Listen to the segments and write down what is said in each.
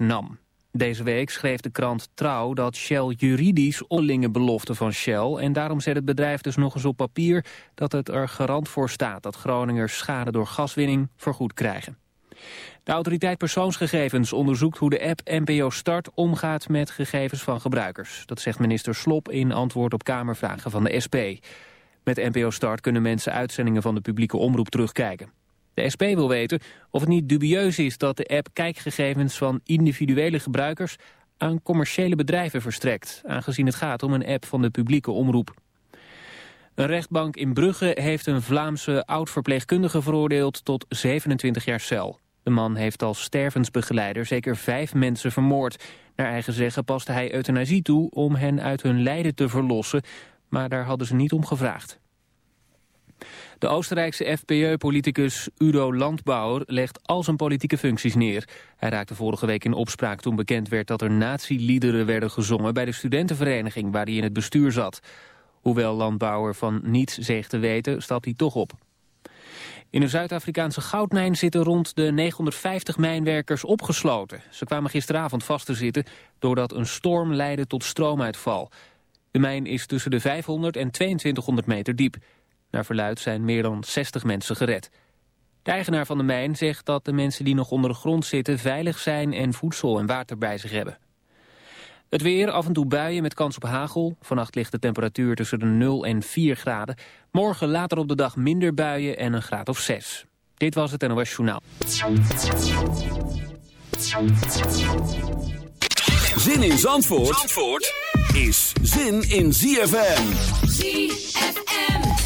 NAM. Deze week schreef de krant Trouw dat Shell juridisch onderlinge belofte van Shell... en daarom zet het bedrijf dus nog eens op papier dat het er garant voor staat... dat Groningers schade door gaswinning vergoed krijgen. De autoriteit persoonsgegevens onderzoekt hoe de app NPO Start omgaat met gegevens van gebruikers. Dat zegt minister Slop in antwoord op Kamervragen van de SP. Met NPO Start kunnen mensen uitzendingen van de publieke omroep terugkijken. De SP wil weten of het niet dubieus is dat de app kijkgegevens van individuele gebruikers aan commerciële bedrijven verstrekt, aangezien het gaat om een app van de publieke omroep. Een rechtbank in Brugge heeft een Vlaamse oud-verpleegkundige veroordeeld tot 27 jaar cel. De man heeft als stervensbegeleider zeker vijf mensen vermoord. Naar eigen zeggen paste hij euthanasie toe om hen uit hun lijden te verlossen, maar daar hadden ze niet om gevraagd. De Oostenrijkse FPÖ-politicus Udo Landbauer legt al zijn politieke functies neer. Hij raakte vorige week in opspraak toen bekend werd dat er nazi-liederen werden gezongen bij de studentenvereniging waar hij in het bestuur zat. Hoewel Landbauer van niets zegt te weten, stapt hij toch op. In een Zuid-Afrikaanse goudmijn zitten rond de 950 mijnwerkers opgesloten. Ze kwamen gisteravond vast te zitten doordat een storm leidde tot stroomuitval. De mijn is tussen de 500 en 2200 meter diep. Naar verluid zijn meer dan 60 mensen gered. De eigenaar van de mijn zegt dat de mensen die nog onder de grond zitten... veilig zijn en voedsel en water bij zich hebben. Het weer, af en toe buien met kans op hagel. Vannacht ligt de temperatuur tussen de 0 en 4 graden. Morgen later op de dag minder buien en een graad of 6. Dit was het NOS Journaal. Zin in Zandvoort, Zandvoort is zin in ZFM. ZFM.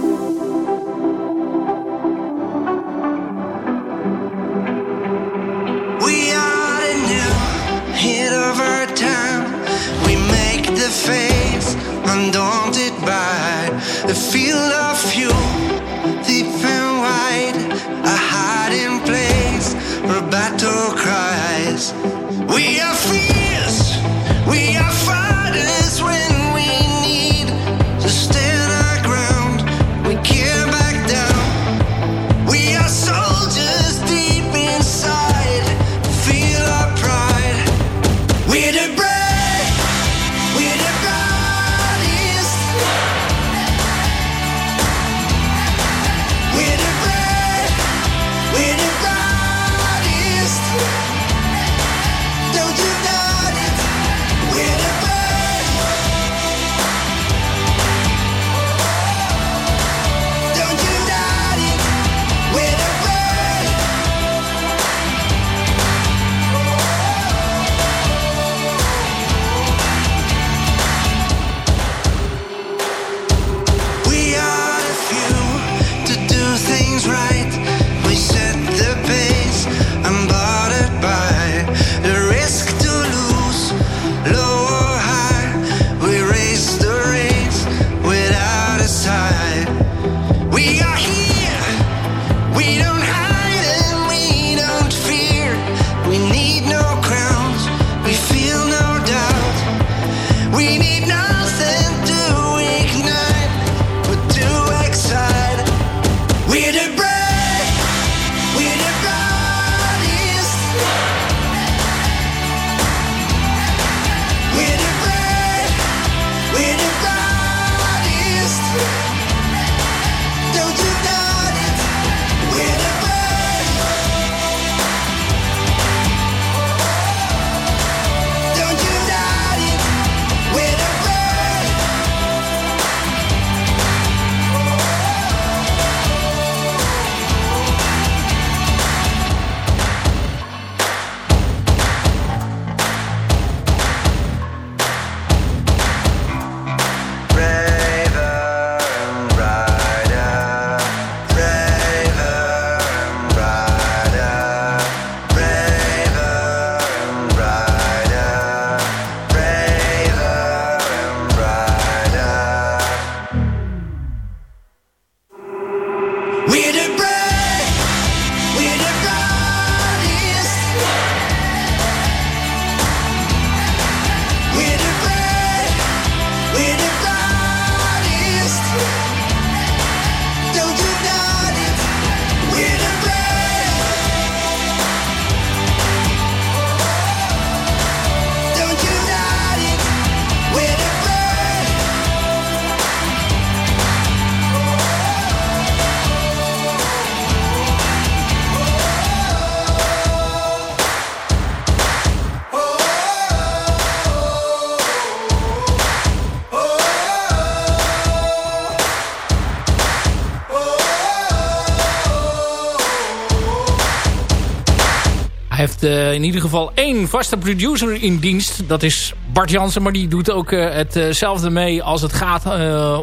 In ieder geval één vaste producer in dienst. Dat is Bart Jansen, maar die doet ook hetzelfde mee als het gaat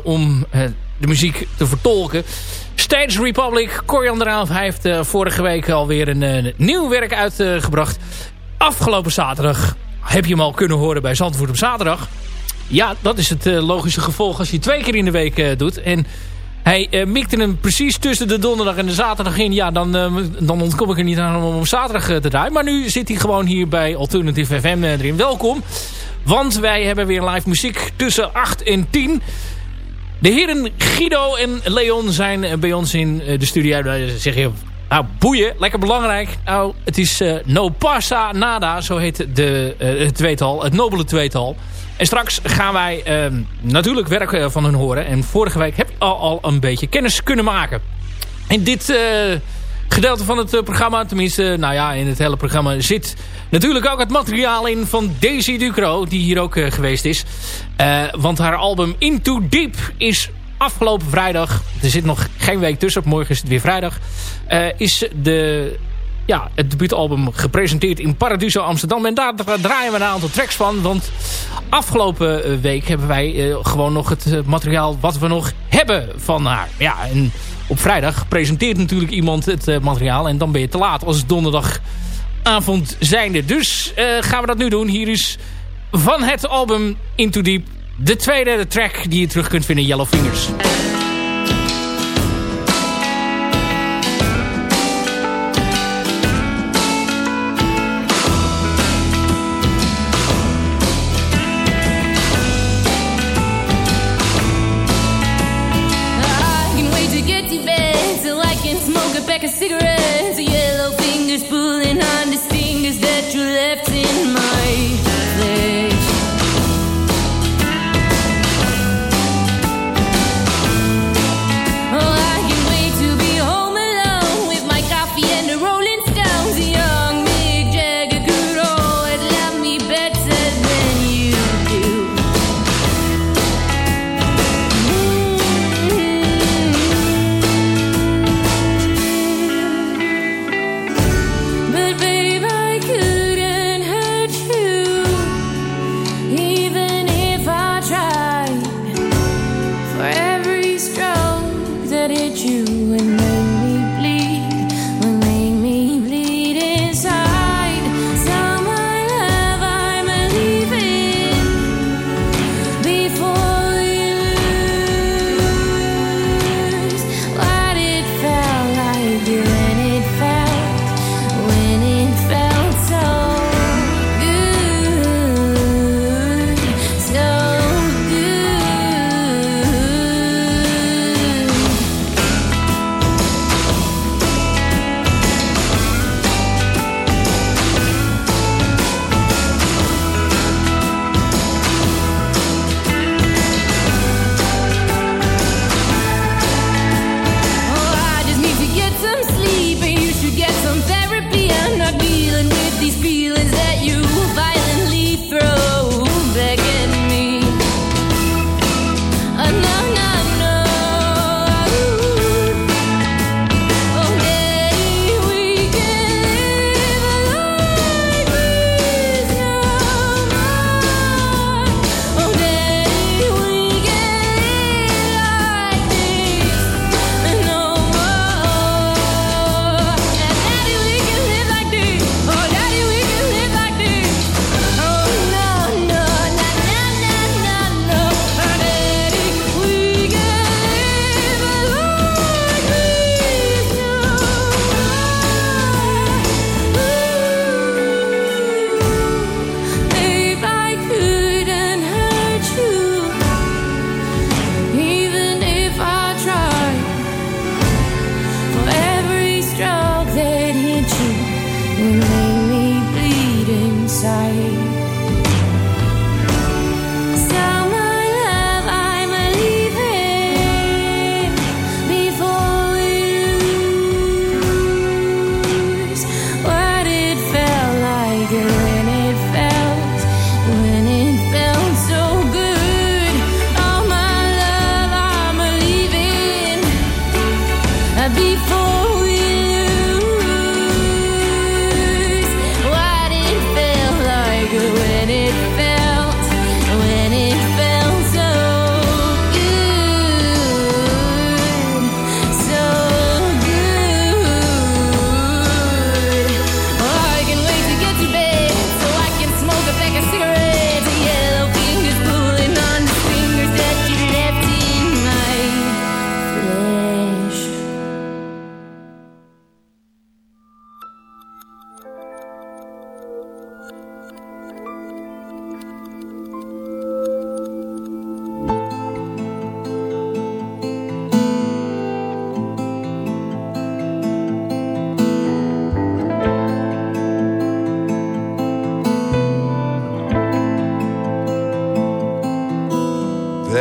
om de muziek te vertolken. Stage Republic, Corian Raaf, hij heeft vorige week alweer een nieuw werk uitgebracht. Afgelopen zaterdag heb je hem al kunnen horen bij Zandvoort op zaterdag. Ja, dat is het logische gevolg als je twee keer in de week doet. En hij uh, mikte hem precies tussen de donderdag en de zaterdag in. Ja, dan, uh, dan ontkom ik er niet aan om zaterdag uh, te draaien. Maar nu zit hij gewoon hier bij Alternative FM erin. Welkom. Want wij hebben weer live muziek tussen 8 en 10. De heren Guido en Leon zijn bij ons in de studio. zeg je, nou boeien, lekker belangrijk. Nou, het is No Passa Nada, zo heet de, het tweetal, het nobele tweetal. En straks gaan wij uh, natuurlijk werk eh, van hun horen. En vorige week heb ik al, al een beetje kennis kunnen maken. In dit uh, gedeelte van het eh, programma, tenminste, nou ja, in het hele programma zit natuurlijk ook het materiaal in van Daisy Ducro, die hier ook geweest is. want haar album Into Deep is afgelopen vrijdag, er zit nog geen week tussen, morgen is het weer vrijdag, is de ja, het debuutalbum gepresenteerd in Paradiso Amsterdam. En daar draaien we een aantal tracks van. Want afgelopen eh, week hebben wij uh, gewoon nog het uh, materiaal wat we nog hebben van haar. Ja, en op vrijdag presenteert natuurlijk iemand het materiaal. En dan ben je te laat als het donderdagavond zijnde. Dus gaan we dat nu doen. Hier is van het album Into Deep de tweede track die je terug kunt vinden. Yellow Fingers.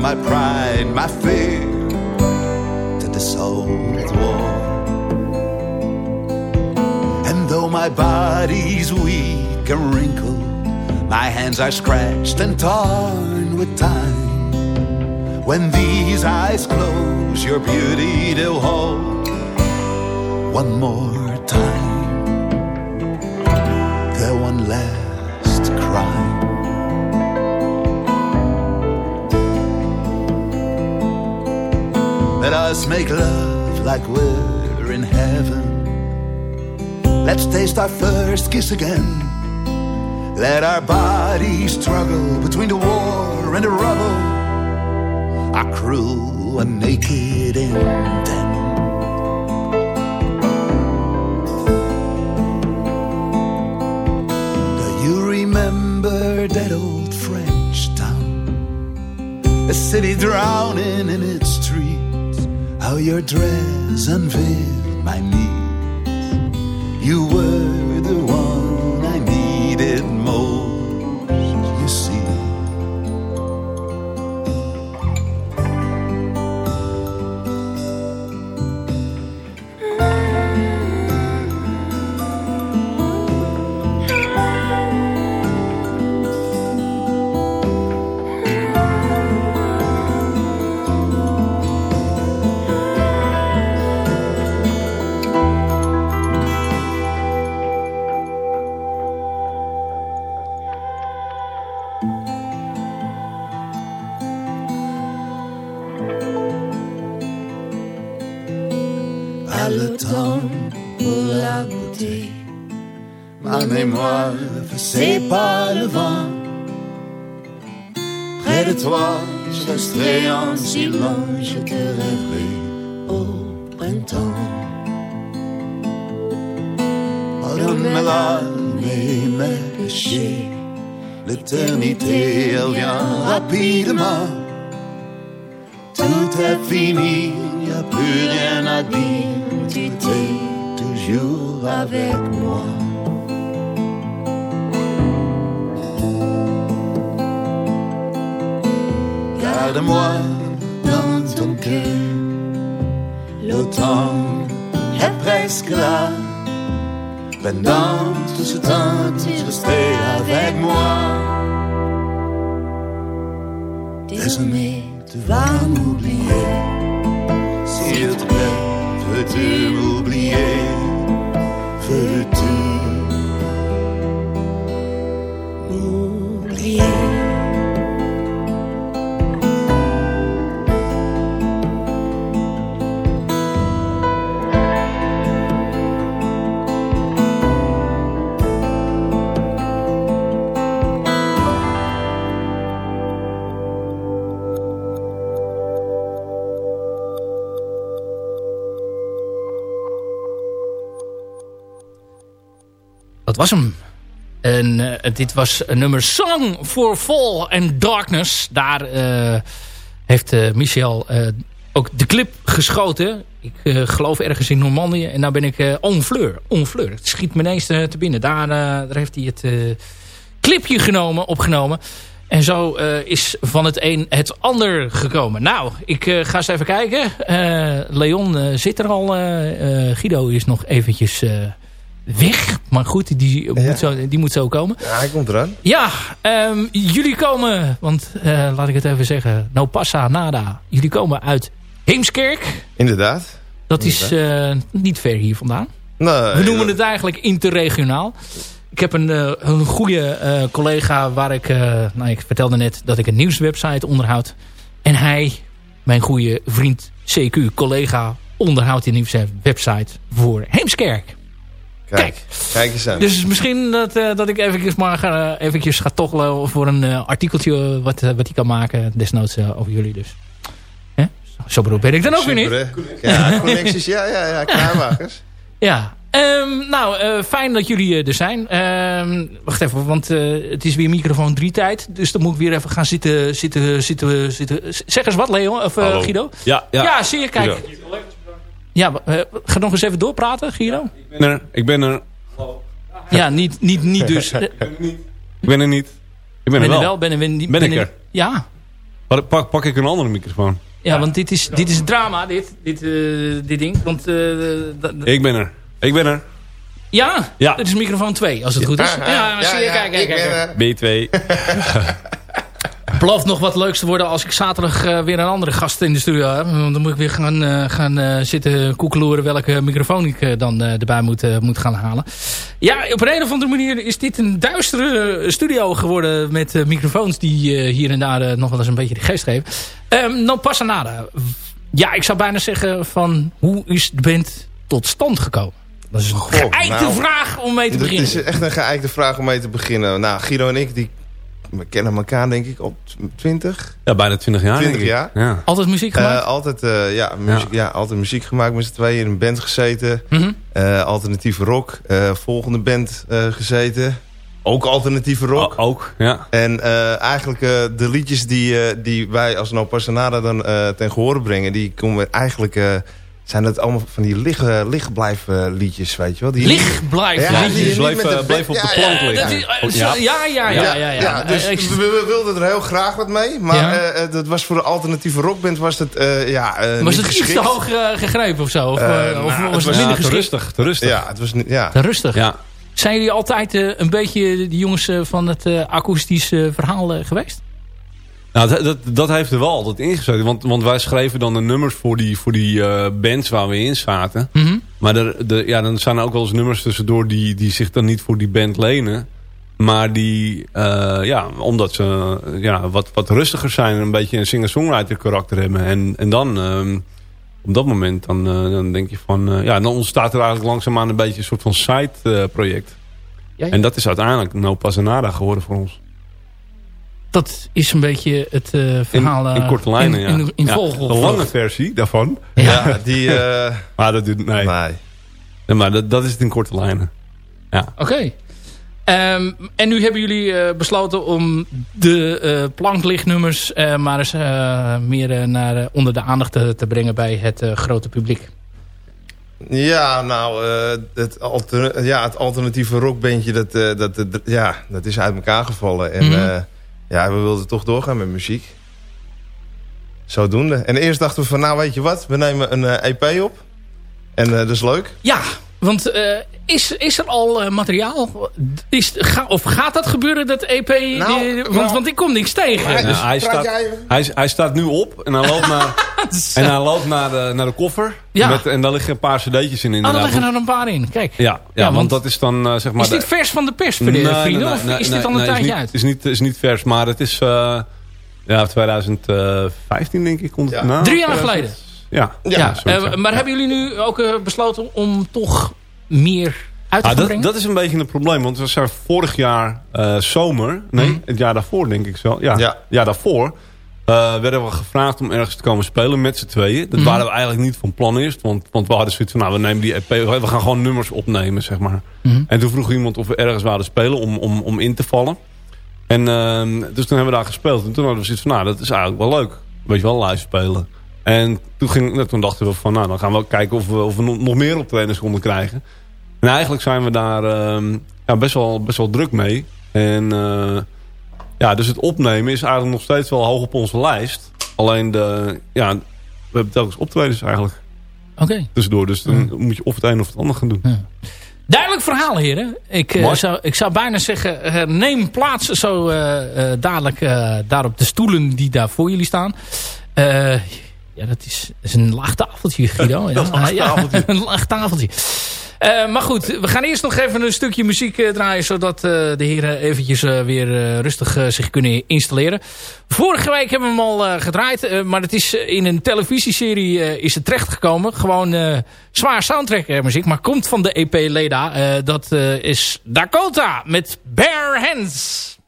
my pride, my fear to this old war. And though my body's weak and wrinkled, my hands are scratched and torn with time. When these eyes close, your beauty they'll hold one more time. Their one last Let us make love like we're in heaven. Let's taste our first kiss again. Let our bodies struggle between the war and the rubble. Our crew are naked and dead. Do you remember that old French town? A city drowning in your dress unveiled Près de toi, je resterai en silence, je te rêverai au printemps. Mes larmes et mes péchés. L'éternité, elle vient rapidement. Tout est fini, y a plus rien à dire. Tu es toujours avec moi. Garde-moi dans ton cœur. L'automne est presque là. Pendant tout ce temps, tu restais avec moi. Désormais, tu vas m'oublier. S'il te plaît, veux-tu m'oublier? Was hem. En eh, dit was een nummer Song for Fall and Darkness. Daar eh, heeft eh, Michel ook de clip geschoten. Ik geloof ergens in Normandië. En nou ben ik uh, Onfleur. Onfleur. Het schiet me ineens te binnen. Daar, daar heeft hij het clipje genomen, opgenomen. En zo is van het een het ander gekomen. Nou, ik ga eens even kijken. Leon zit er al. Guido is nog eventjes weg. Maar goed, die, moet zo, die moet zo komen. Ja, hij komt eraan. Ja, ehm, jullie komen, want eh, laat ik het even zeggen, no passa nada. Jullie komen uit Heemskerk. Inderdaad. Dat is eh, niet ver hier vandaan. Nee, We noemen het eigenlijk interregionaal. Ik heb een, eh, een goede collega waar ik, nou ik vertelde net dat ik een nieuwswebsite onderhoud. En hij, mijn goede vriend CQ, collega, onderhoudt die nieuwswebsite voor Heemskerk. Kijk, Kijk. kijk eens aan. Dus misschien dat, eh, dat ik eventjes maar ga, eventjes ga toggelen voor een eh, artikeltje wat, eh, wat hij kan maken. Desnoods over jullie dus. Hè? Zo bedoel ben ik dan ook weer niet. Hè? Ja, connecties. Ja, ja, ja. Klaarmakers. Ja. Ehm, nou, eh, fijn dat jullie er zijn. Ehm, wacht even, want eh, het is weer microfoon 3 tijd. Dus dan moet ik weer even gaan zitten, zitten, zitten, zitten. Zeg eens wat, Leon of. Guido. Ja, ja. Ja, zie je, kijk. Ja, eh, ga nog eens even doorpraten, Guido. Ik ben er. Ik ben er. Ja, niet, niet, niet dus. Ik ben er niet. Ik ben er ben wel. er wel, ben, er, ben, Ben ik er? Ja, Pak, pak, pak ik een andere microfoon. Ja, want dit is, dit is drama, dit, dit, eh, dit ding. Want, eh, Ik ben er. Ik ben er. ja, Ja. dit is microfoon 2, als het goed is. Ja, zie je, kijk, kijk, ik kijk. ben kijk. er. B2. Belooft nog wat leuks te worden als ik zaterdag eh, weer een andere gast in de studio heb. Want dan moet ik weer gaan, eh, gaan eh, zitten koekeloeren welke microfoon ik dan erbij moet, moet gaan halen. Ja, op een of andere manier is dit een duistere studio geworden met microfoons die hier en daar nog wel eens een beetje de geest geven. Um, non passa nada. Ja, ik zou bijna zeggen van hoe is de band tot stand gekomen? Dat is een geëikte nou, vraag om mee te Dat beginnen. is echt een geëikte vraag om mee te beginnen. Nou, Guido en ik, die, we kennen elkaar denk ik op 20. Ja, bijna 20 jaar. 20 denk ik. jaar. Ja. Altijd muziek gemaakt? Eh, altijd, eh, ja, muziek, ja. altijd muziek gemaakt met z'n tweeën. In een band gezeten. Mhm. Eh, alternatieve rock. Eh, volgende band eh, gezeten. Ook alternatieve rock. O- ook, ja. En eh, eigenlijk eh, de liedjes die, eh, die wij als No Passanada dan eh ten gehore brengen... die komen eigenlijk... zijn dat allemaal van die liggen, lichtblijf eh, liedjes, weet je wel? Die Licht blijven. Ja, liedjes. bleef, bleef op de ja, plank ja, liggen. Ja. ja, ja, ja, ja, ja. dus we, we wilden er heel graag wat mee. Maar Ja. eh, eh, dat was voor de alternatieve rockband was het eh, ja, eh, was niet het iets geschikt. te hoog gegrepen of zo? Of, of nou, was het minder Ja, te rustig, te rustig. Ja, het was niet- ja. Te rustig. Ja. Zijn jullie altijd een beetje de jongens van het akoestisch eh, verhaal geweest? Nou, dat, dat, dat heeft er wel altijd ingezeten. Want, want wij schreven dan de nummers voor die, voor die eh, bands waar we in zaten. Mhm. Maar er, de, ja, dan zijn er ook wel eens nummers tussendoor die, die zich dan niet voor die band lenen. Maar die, eh, ja, omdat ze ja, wat, wat rustiger zijn en een beetje een singer-songwriter karakter hebben. En, en dan, ehm, op dat moment, dan, eh, dan denk je van, ja, dan ontstaat er eigenlijk langzaamaan een beetje een soort van side project. Ja, ja. En dat is uiteindelijk No Passanada geworden voor ons. Dat is een beetje het eh, In, verhaal eh, in korte lijnen, in, ja. in, in Ja, volgorde. De lange versie daarvan. Ja, die... eh, Maar dat doet, nee. nee. Nee, maar dat, dat is het in korte lijnen. Ja. Oké. Ehm, en nu hebben jullie eh, besloten om de eh, planklichtnummers eh, maar eens eh, meer eh, naar, eh, onder de aandacht te, te brengen bij het eh, grote publiek. Ja, nou, eh, het, alter, ja, het alternatieve rockbandje, dat, eh, dat, ja, dat is uit elkaar gevallen. En Mhm. eh, ja, we wilden toch doorgaan met muziek. Zodoende. En eerst dachten we van, nou weet je wat, we nemen een eh, EP op. En eh, dat is leuk. Ja, want eh, is, is er al eh, materiaal? Is, ga, of gaat dat gebeuren, dat EP? die- want, nou- want ik kom niks tegen. Dus- Ja, hij, staat, hij, hij staat nu op en hij loopt naar, en hij loopt naar, de, naar de koffer. Ja. Met, en daar liggen een paar cd'tjes in Oh, inderdaad. daar liggen er een paar in. Kijk. ja, ja, Ja, want, want- dat is dan eh, zeg maar... is dit vers van de pers, Nee, vrienden? nee, nee, of nee, is dit nee, al een nee, tijdje uit? Is niet, is niet vers, maar het is uh, ja, 2015 denk ik. Komt het Ja. na. Drie jaar 2000. geleden? Ja. Ja, eh, maar hebben jullie nu ook eh, besloten om toch meer uit te Ah, dat, brengen? dat is een beetje een probleem. Want we zijn vorig jaar eh, zomer... Nee, Mhm. het jaar daarvoor denk ik zo. Ja, Ja. jaar daarvoor... eh, werden we gevraagd om ergens te komen spelen met z'n tweeën. Dat Mhm. waren we eigenlijk niet van plan eerst. Want, want we hadden zoiets van, nou, we nemen die EP. We gaan gewoon nummers opnemen, zeg maar. Mhm. En toen vroeg iemand of we ergens wouden spelen om, om, om in te vallen. En ehm, dus toen hebben we daar gespeeld. En toen hadden we zoiets van, nou, dat is eigenlijk wel leuk. Weet je wel, live spelen. En toen, ging, nou, toen dachten we van, nou, dan gaan we kijken of we, of we nog nog meer optredens konden krijgen. En eigenlijk zijn we daar ehm, ja, best, wel, best wel druk mee. En eh, ja, dus het opnemen is eigenlijk nog steeds wel hoog op onze lijst. Alleen de, ja, we hebben telkens optredens eigenlijk Oké. tussendoor. Dus dan moet je of het een of het ander gaan doen. Duidelijk verhaal, heren. Ik, eh, zou, ik zou bijna zeggen, eh, neem plaats zo eh, dadelijk daar op de stoelen die daar voor jullie staan. Ja, dat is, is een laag tafeltje, Guido. Ja, laag ja, tafeltje. een laag tafeltje. Eh, maar goed, we gaan eerst nog even een stukje muziek eh, draaien... zodat eh, de heren eventjes weer rustig zich kunnen installeren. Vorige week hebben we hem al gedraaid... maar het is in een televisieserie is het terechtgekomen. Gewoon zwaar soundtrack muziek, maar komt van de EP Leda. Dat is Dakota met Bare Hands.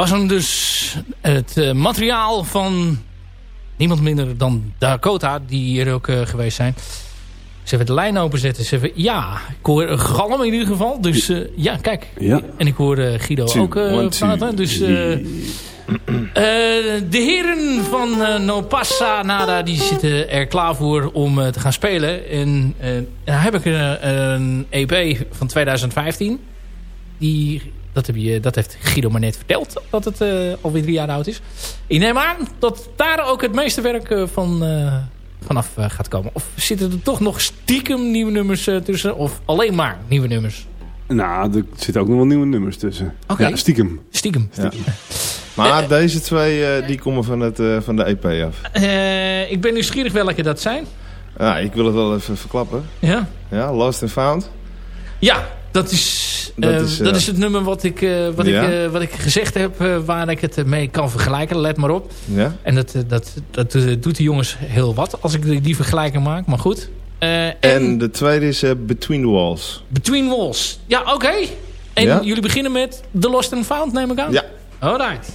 Was hem dus. Het uh, materiaal van niemand minder dan Dakota, die hier ook uh, geweest zijn. Ze hebben de lijn openzetten. Ze hebben, ja, ik hoor een galm in ieder geval. Dus uh, ja, kijk. Ja. En ik hoor Guido two, ook praten. Dus de heren van No Passa Nada, die zitten er klaar voor om te gaan spelen. En dan heb ik een EP van 2015. Die dat, heb je, dat heeft Guido maar net verteld, dat het uh, alweer drie jaar oud is. Ik neem aan dat daar ook het meeste werk uh, van, uh, vanaf gaat komen. Of zitten er toch nog stiekem nieuwe nummers tussen? Of alleen maar nieuwe nummers? Nou, er zitten ook nog wel nieuwe nummers tussen. Okay. Ja, stiekem. Stiekem. stiekem. Ja. Maar deze twee die komen van, het, van de EP af. ik ben nieuwsgierig welke dat zijn. Ja, ik wil het wel even verklappen. Ja? Ja, Lost and Found. Ja, dat is, dat, uh, is, dat is het nummer wat ik, uh, wat ja. ik, wat ik gezegd heb, waar ik het mee kan vergelijken. Let maar op. Ja. En dat, dat, dat doet de jongens heel wat, als ik die, die vergelijking maak. Maar goed. En, en, de tweede is Between the Walls. Between Walls. Ja, oké. Okay. En ja? jullie beginnen met The Lost and Found, neem ik aan? Ja. Alright.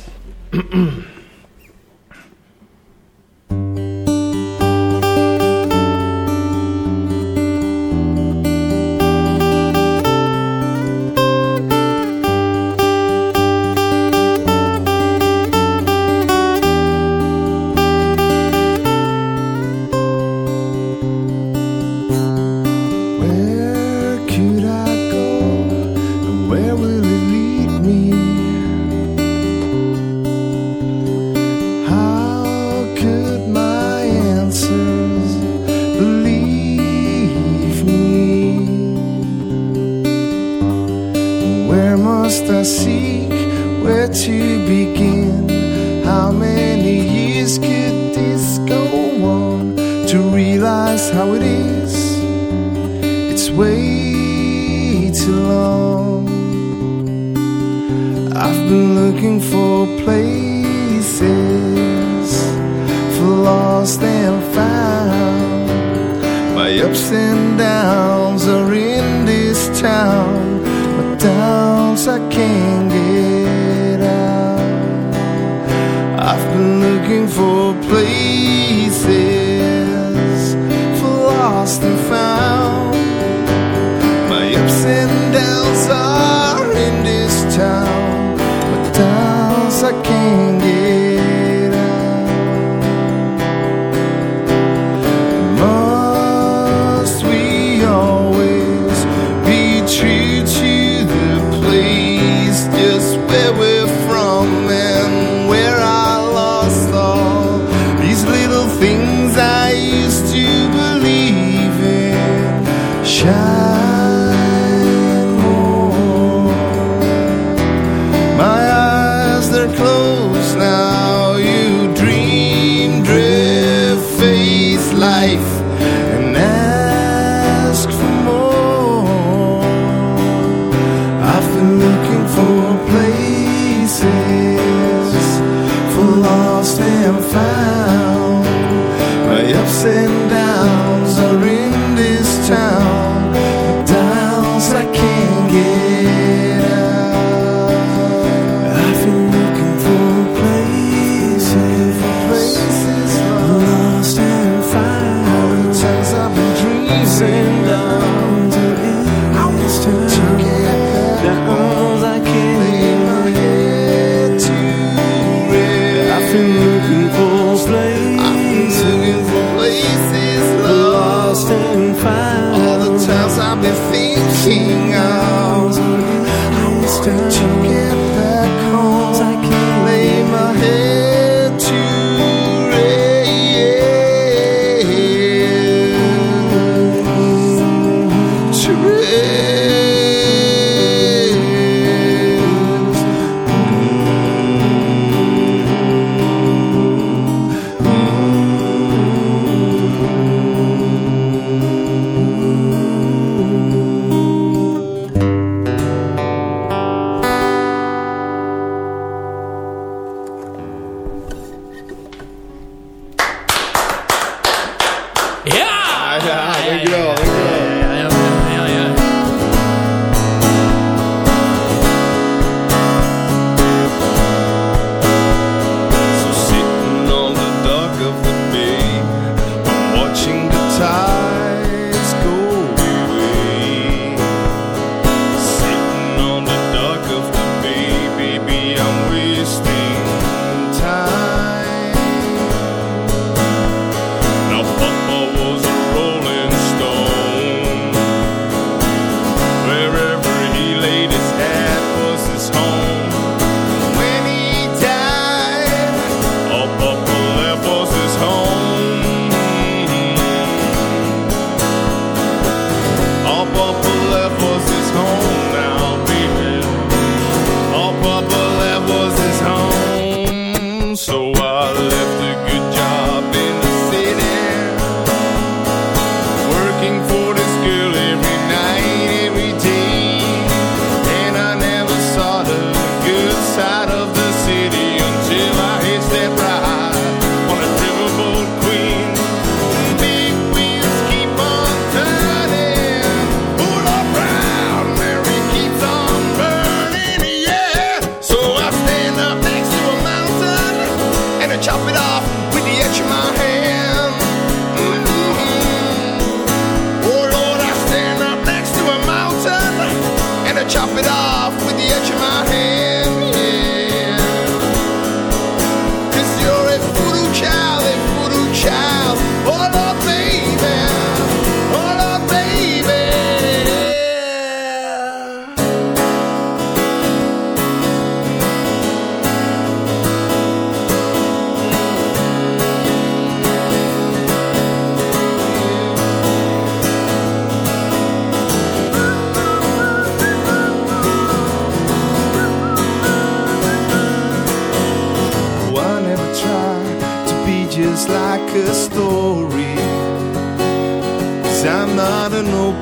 Tchau.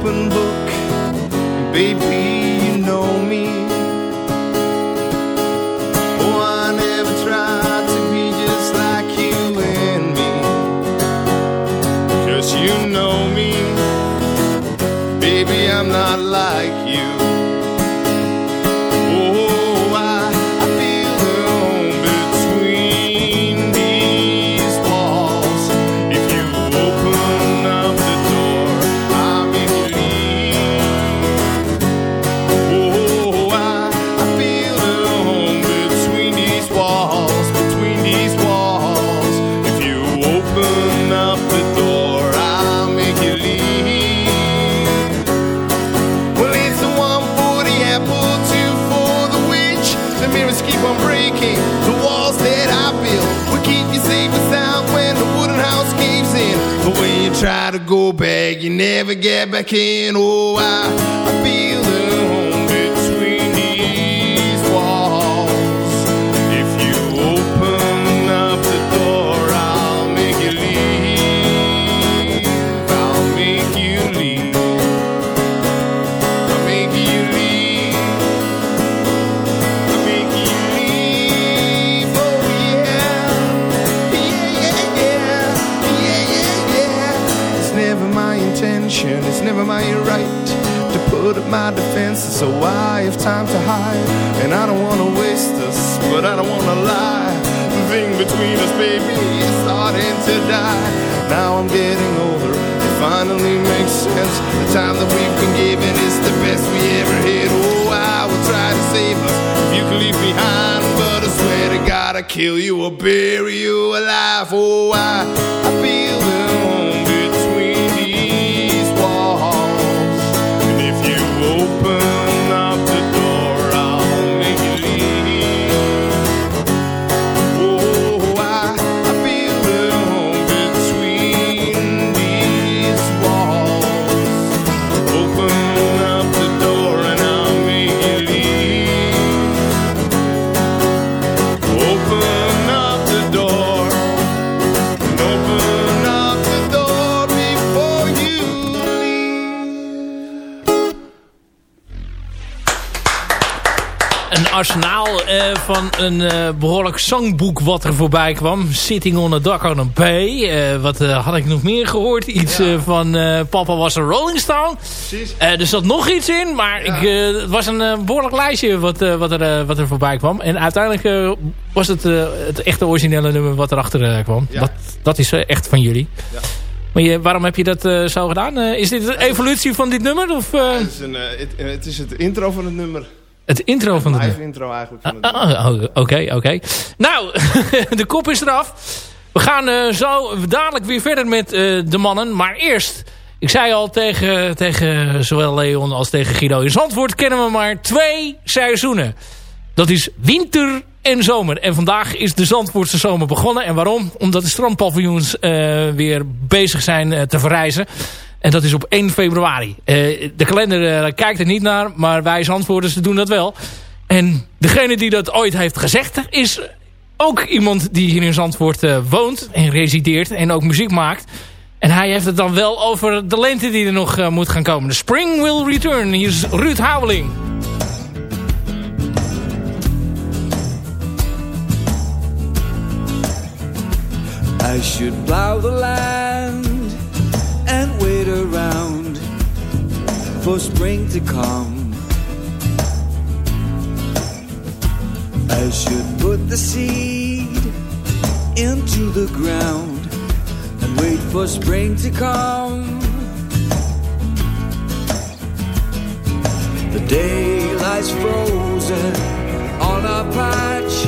Open book. But I don't wanna lie. The thing between us, baby, is starting to die. Now I'm getting older. It finally makes sense. The time that we've been given is the best we ever had. Oh, I will try to save us if you can leave behind. But I swear to God, I'll kill you or bury you alive. Oh, I, I feel arsenaal eh, van een eh, behoorlijk zangboek wat er voorbij kwam. Sitting on a Duck on a Bay. Eh, wat had ik nog meer gehoord? Iets van Papa was een Rolling Stone. Precies. Er zat nog iets in, maar ik, het was een eh, behoorlijk lijstje wat, wat, er, wat er voorbij kwam. En uiteindelijk was het het echte originele nummer wat erachter kwam. Ja. Dat, dat is echt van jullie. Ja. Maar je, waarom heb je dat zo gedaan? Is dit de evolutie van dit nummer? Of Het is, een, het, het is het intro van het nummer. Het intro van het nummer? Live intro eigenlijk van het nummer. Ah, oh, Oké, oké. Nou, de kop is eraf. We gaan eh, zo dadelijk weer verder met eh, de mannen. Maar eerst, ik zei al tegen, tegen zowel Leon als tegen Guido... in Zandvoort kennen we maar twee seizoenen. Dat is winter en zomer. En vandaag is de Zandvoortse zomer begonnen. En waarom? Omdat de strandpaviljoens eh, weer bezig zijn te verrijzen. En dat is op 1 februari. Eh, de kalender eh, kijkt er niet naar, maar wij Zandvoorters doen dat wel. En degene die dat ooit heeft gezegd is ook iemand die hier in Zandvoort eh, woont en resideert en ook muziek maakt. En hij heeft het dan wel over de lente die er nog moet gaan komen. The spring will return. Hier is Ruud Houweling. I should plow the land for spring to come. I should put the seed into the ground and wait for spring to come. The day lies frozen on our patch.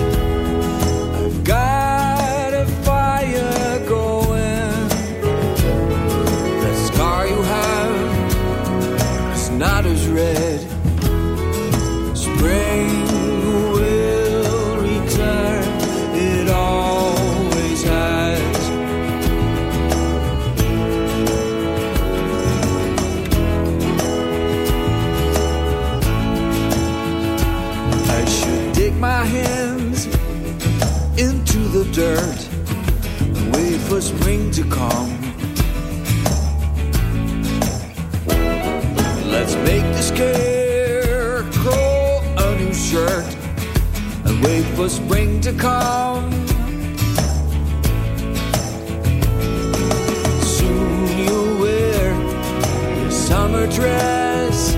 I've got dirt and wait for spring to come. Let's make the scarecrow a new shirt and wait for spring to come. Soon you'll wear your summer dress,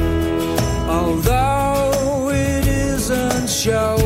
although it isn't showing.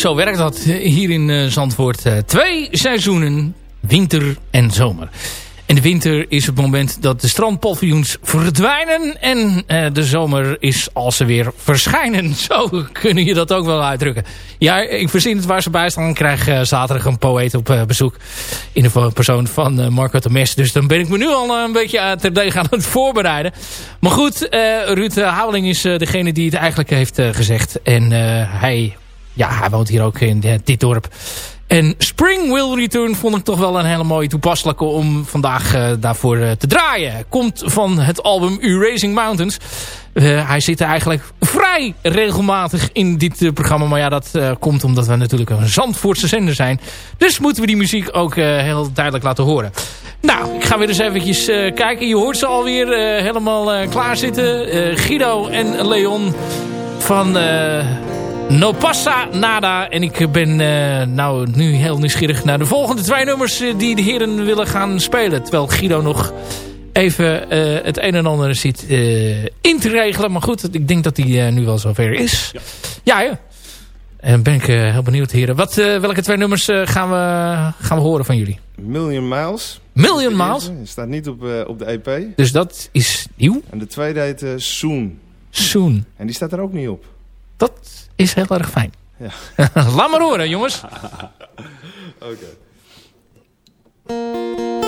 Zo werkt dat hier in eh, Zandvoort. Eh, Twee seizoenen, winter en zomer. En de winter is het moment dat de strandpaviljoens verdwijnen. En eh, de zomer is als ze weer verschijnen. Zo kun je dat ook wel uitdrukken. Ja, ik verzin het waar ze bij staan. Ik krijg zaterdag een poëet op bezoek. In de persoon van Marco Temes. Dus dan ben ik me nu al een beetje aan het voorbereiden. Maar goed, Ruud Haveling is degene die het eigenlijk heeft gezegd. En hij, ja, hij woont hier ook in eh, dit dorp. En Spring Will Return vond ik toch wel een hele mooie toepasselijke om vandaag uh, daarvoor uh, te draaien. Komt van het album Erasing Mountains. Hij zit eigenlijk vrij regelmatig in dit programma. Maar ja, dat komt omdat we natuurlijk een Zandvoortse zender zijn. Dus moeten we die muziek ook heel duidelijk laten horen. Nou, ik ga weer eens eventjes kijken. Je hoort ze alweer helemaal klaar zitten. Guido en Leon van... No passa nada. En ik ben uh, nou nu heel nieuwsgierig naar de volgende twee nummers uh, die de heren willen gaan spelen. Terwijl Guido nog even uh, het een en ander zit in te regelen. Maar goed, ik denk dat hij nu wel zover is. Ja, ja. ja. En dan ben ik heel benieuwd heren. Wat, welke twee nummers gaan, we, gaan we horen van jullie? Million Miles. Million Miles? staat niet op, op de EP. Dus dat is nieuw? En de tweede heet Soon. Soon. En die staat er ook niet op. Dat is heel erg fijn. Ja. Laat maar horen, jongens. Oké. Okay.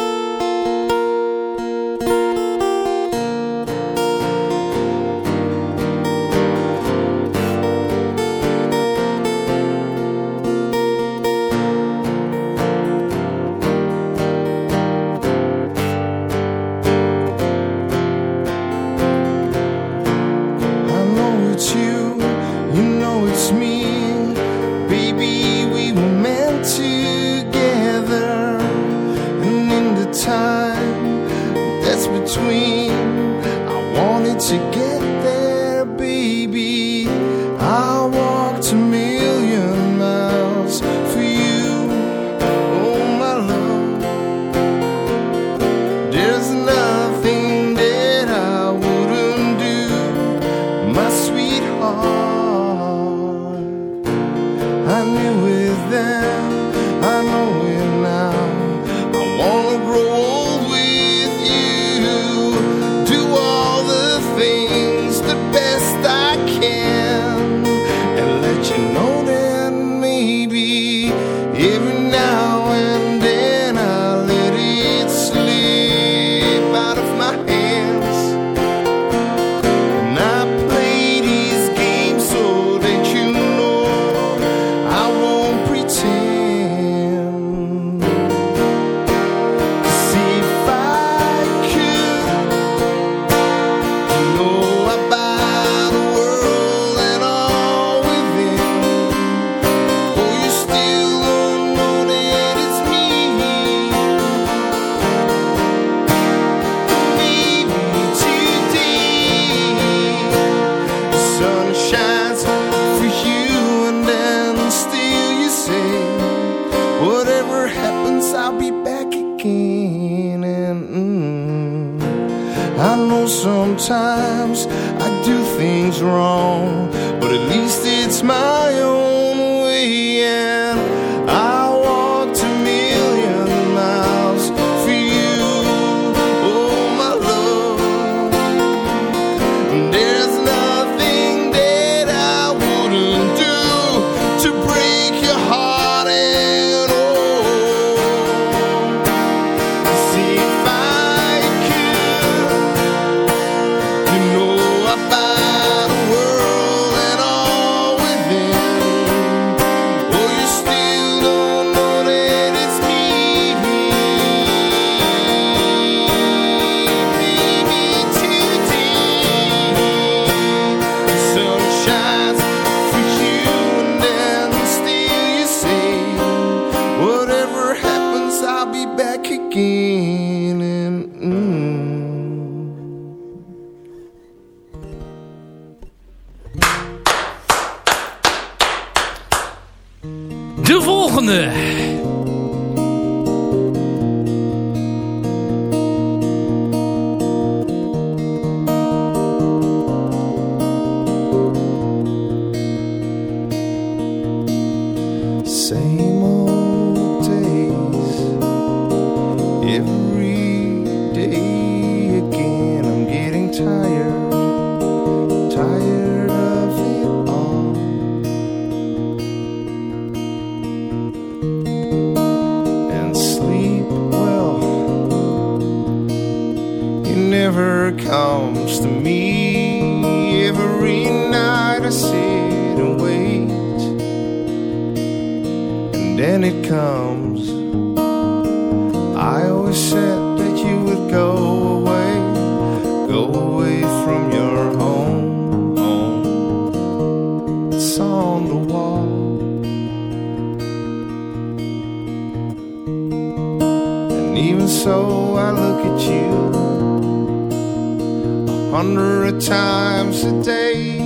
Times a day.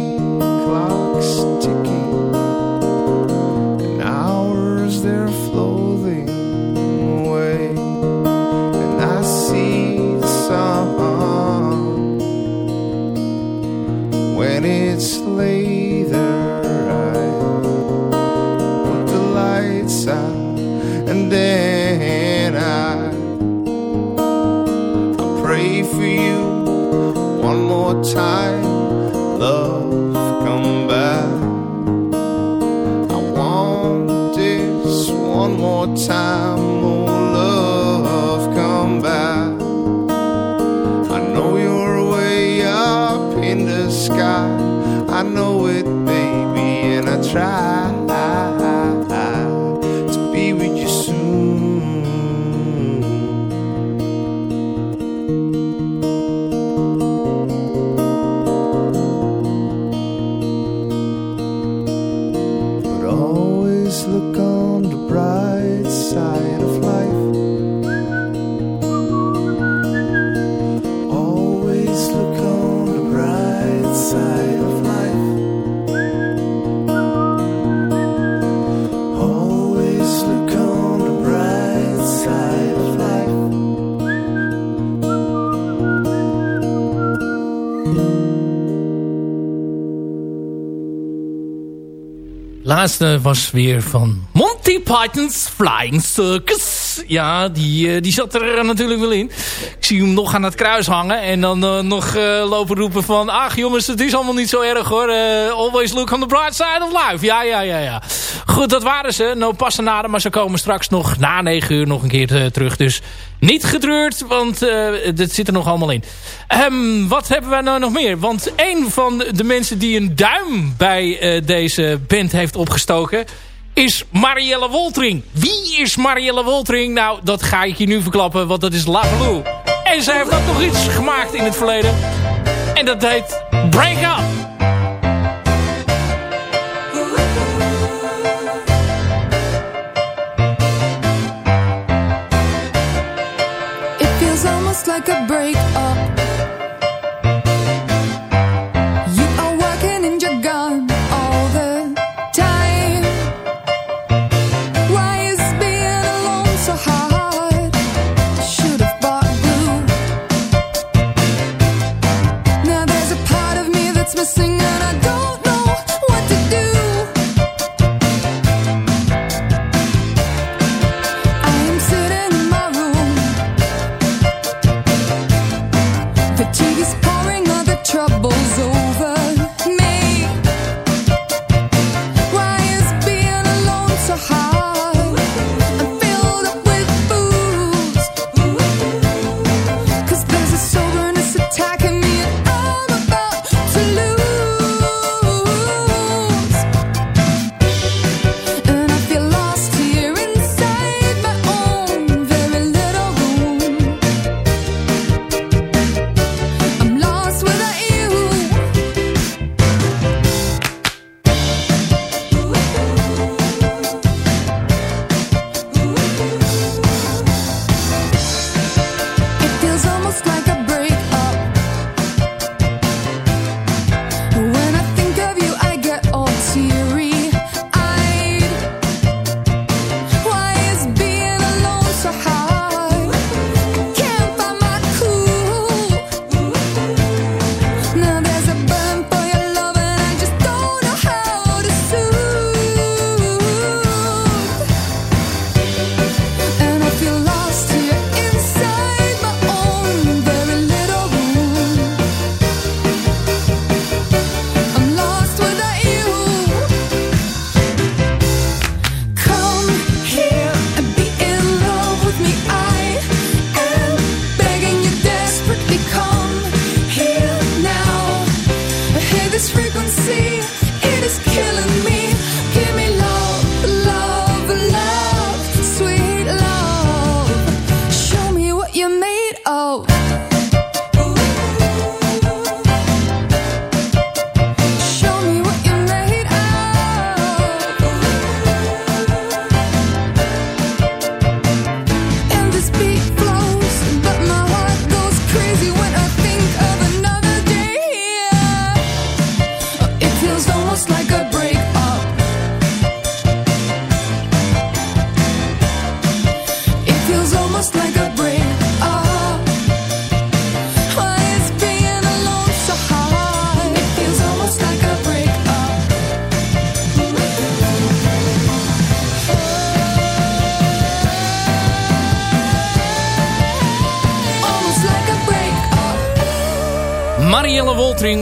las was weer van Monty Python's Flying Circus. Ja, die, eh, die zat er natuurlijk wel in. Ik zie hem nog aan het kruis hangen. En dan uh, nog uh, lopen roepen van... Ach jongens, het is allemaal niet zo erg hoor. always look on the bright side of life. Ja, ja, ja, ja. Goed, dat waren ze. No passen nader. Maar ze komen straks nog na 9 uur nog een keer terug. Dus niet getreurd, want het zit er nog allemaal in. Um, wat hebben we nou nog meer? Want een van de mensen die een duim bij deze band heeft is Marielle Woltering. Wie is Marielle Woltering? Nou, dat ga ik je nu verklappen, want dat is Lavaloo. En zij heeft ook nog iets gemaakt in het verleden. En dat heet Break Up. Like a break-up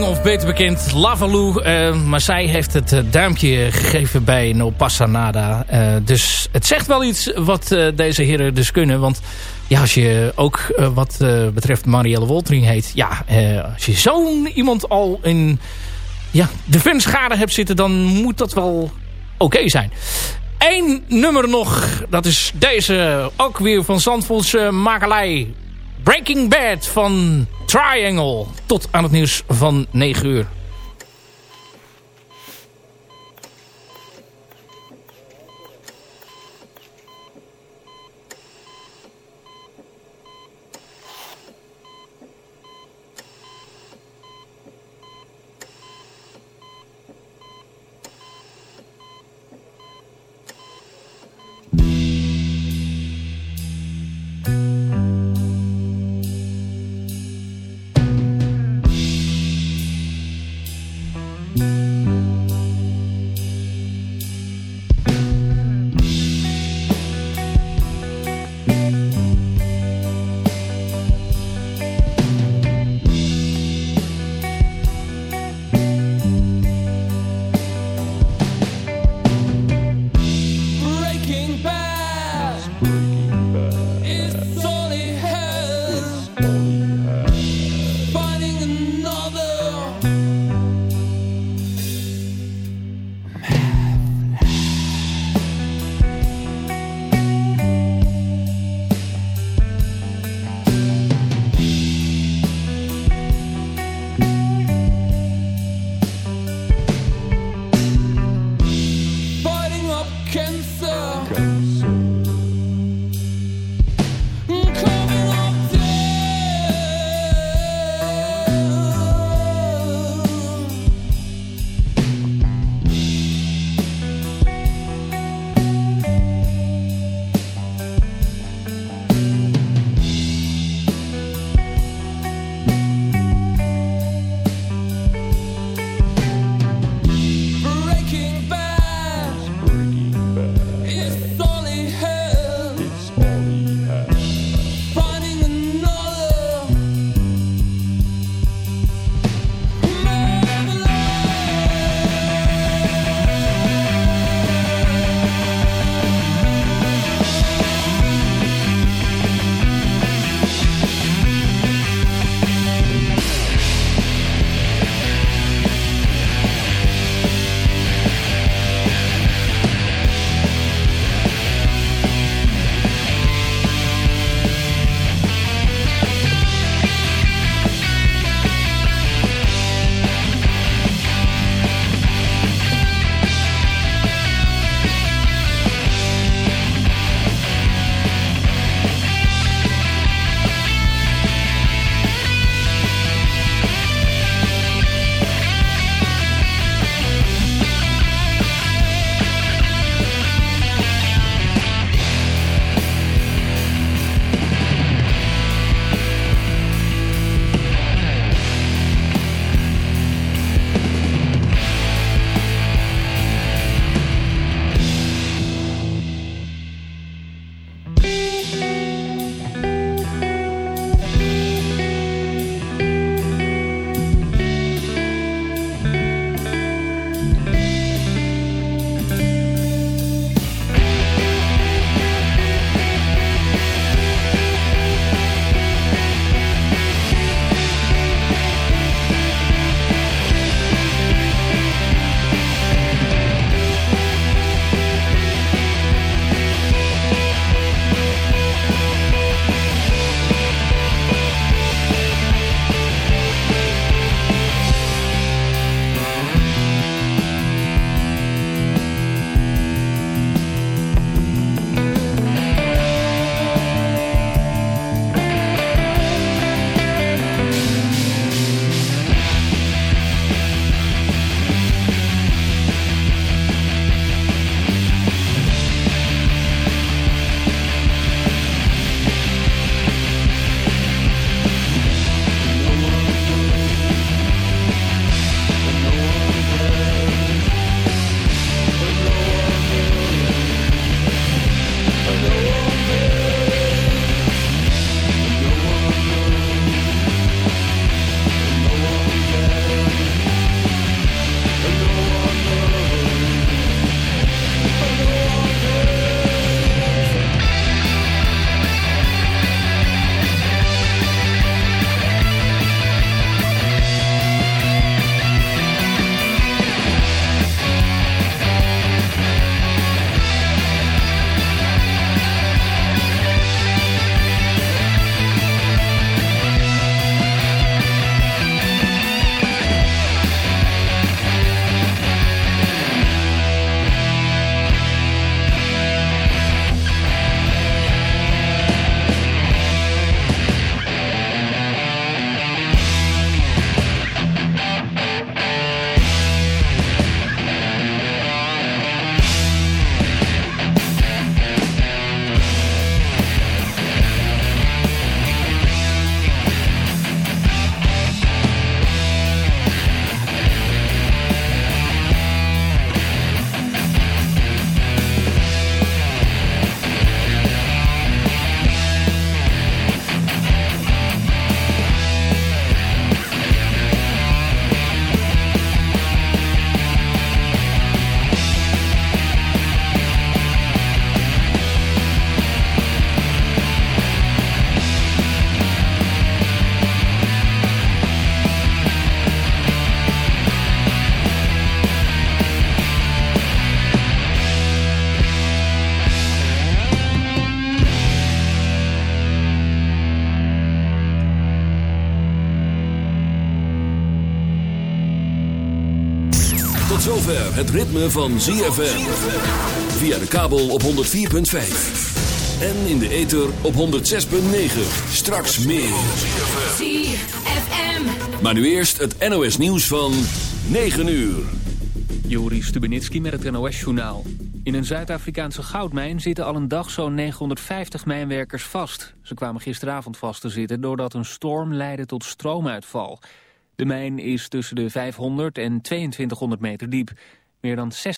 of beter bekend Lavaloo. Uh, maar zij heeft het uh, duimpje gegeven bij No Passa Nada. Uh, dus het zegt wel iets wat deze heren dus kunnen. Want ja, als je ook wat betreft Marielle Woltering heet... ja, als je zo'n iemand al in ja, de fanschade hebt zitten... dan moet dat wel oké zijn. Eén nummer nog, dat is deze ook weer van Zandvoortse makelij. Breaking Bad van Triangle. Tot aan het nieuws van 9 uur. Ritme van ZFM. Via de kabel op 104.5. En in de ether op 106.9. Straks meer. ZFM. Maar nu eerst het NOS nieuws van 9 uur. Juri Stubenitski met het NOS-journaal. In een Zuid-Afrikaanse goudmijn zitten al een dag zo'n 950 mijnwerkers vast. Ze kwamen gisteravond vast te zitten doordat een storm leidde tot stroomuitval. De mijn is tussen de 500 en 2200 meter diep. Meer dan